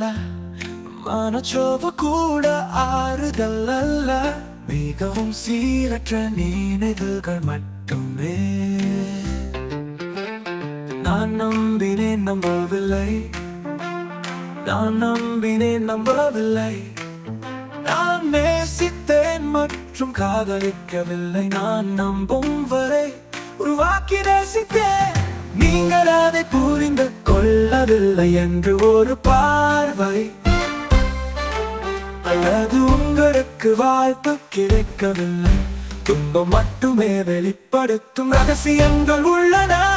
அல்ல. மனச்சோவு கூட ஆறுதல் அல்ல. மிகவும் சீரற்ற நினைவுகள் மட்டுமே. நான் நம்பினேன் நம்பவில்லை. நான் நம்பினேன் நம்பவில்லை. நான் நேசித்தேன் மற்றும் காதலிக்கவில்லை. நான் நம்பும் வரை உருவாக்கி நேசித்தேன். நீங்கள் அதை புரிந்து கொள்ளவில்லை என்று ஒரு பார்வை. அல்லது உங்களுக்கு வாய்ப்பு கிடைக்கவில்லை. துன்பம் மட்டுமே வெளிப்படுத்தும் ரகசியங்கள் உள்ளன.